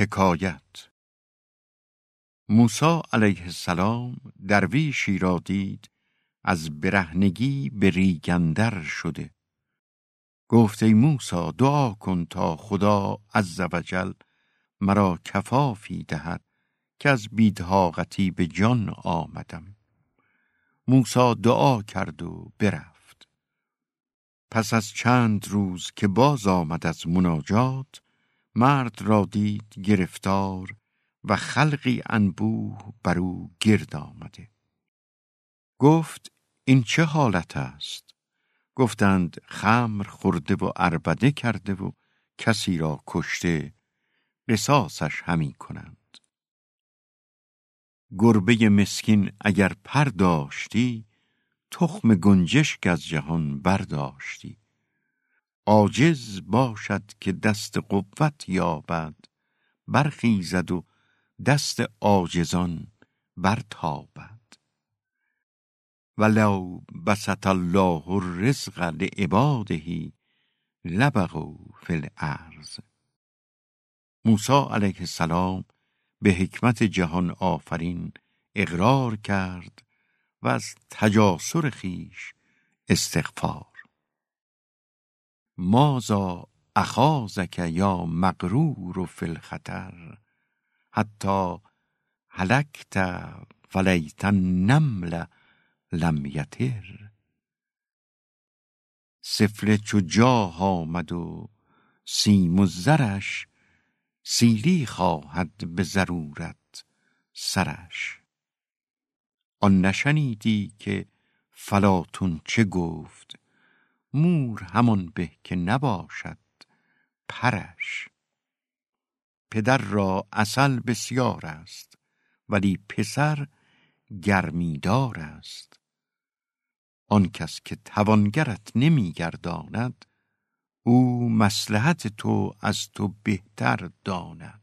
حکایت. موسی علیه السلام درویشی را دید از برهنگی به ریگندر شده. گفت ای موسی دعا کن تا خدا عز وجل مرا کفافی دهد که از بیدهاقتی به جان آمدم. موسی دعا کرد و برفت. پس از چند روز که باز آمد از مناجات مرد را دید گرفتار و خلقی انبوه بر او گرد آمده. گفت این چه حالت است؟ گفتند خمر خورده و اربده کرده و کسی را کشته قصاصش همی کنند. گربه مسکین اگر پر داشتی تخم گنجشک از جهان برداشتی. عاجز باشد که دست قوت یابد برخیزد و دست عاجزان برتابد. ولو بسط الله الرزق لعباده لبغوا فی الارض. موسی علیه السلام به حکمت جهان آفرین اقرار کرد و از تجاسر خیش استغفار مازا اخازک یا مغرور فی الخطر حتی هلکت فلیت النمل لم یطر؟ سفله چو جاه آمد و سیم و زرش سیلی خواهد به ضرورت سرش. آن نشنیدی که فلاطون چه گفت؟ مور همان به که نباشد پرش. پدر را اصل بسیار است ولی پسر گرمیدار است. آن کس که توانگرت نمیگرداند او مصلحت تو از تو بهتر داند.